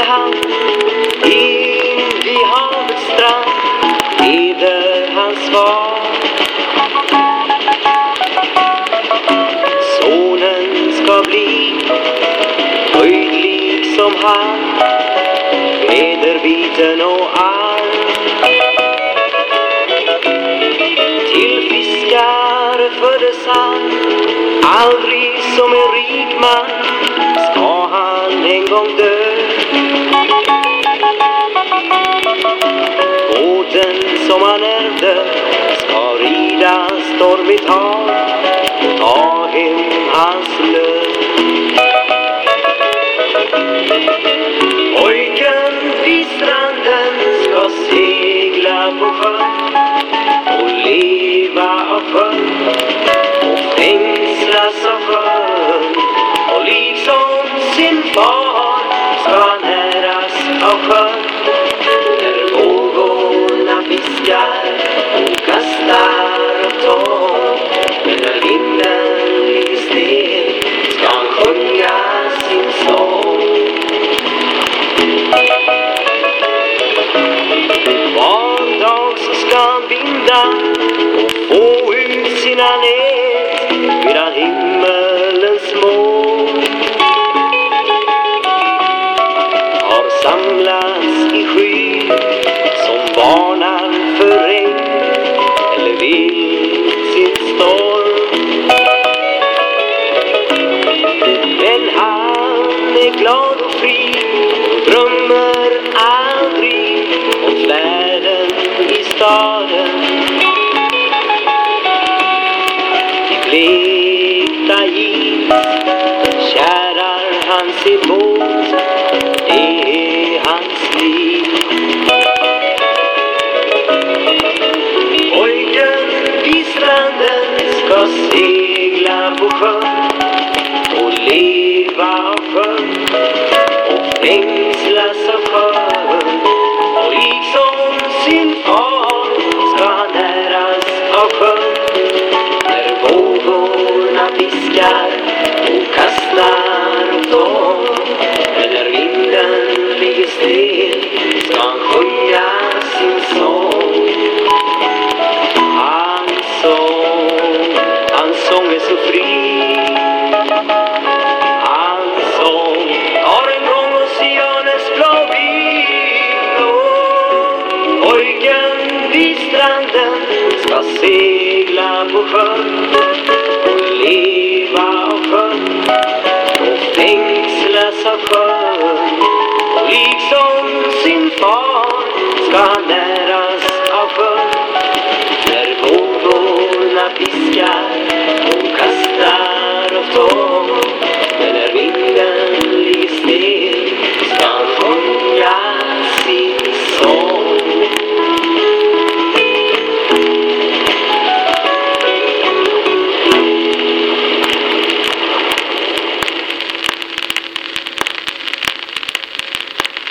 hamn in vid havets strand? Leder hans svar? Sonen ska bli höjd liksom han Vederbiten och arm Till fiskare föddes han Aldrig som en rik man Ska han en gång dö. Båten som han ärvde Ska rida stormigt hav Ta hem hans lön. Pojken vid stranden ska segla på sjön och leva av sjön och fängslas av sjön. Och liksom sin far ska han av sjön när vågorna viskar. Och kastar och tar men när vinden ligger stel ska han sjunga sin sång. Var dag så ska han binda och få ut sina nät medan sin båt, det är hans liv. Pojken vid stranden ska segla på sjön och leva av sjön och fängslas ligger ska han sjunga sin sång. Hans sång, hans sång är så fri. Hans sång har en gång oceanens blå blå Pojken vid stranden ska segla på sjön och leva stanerasa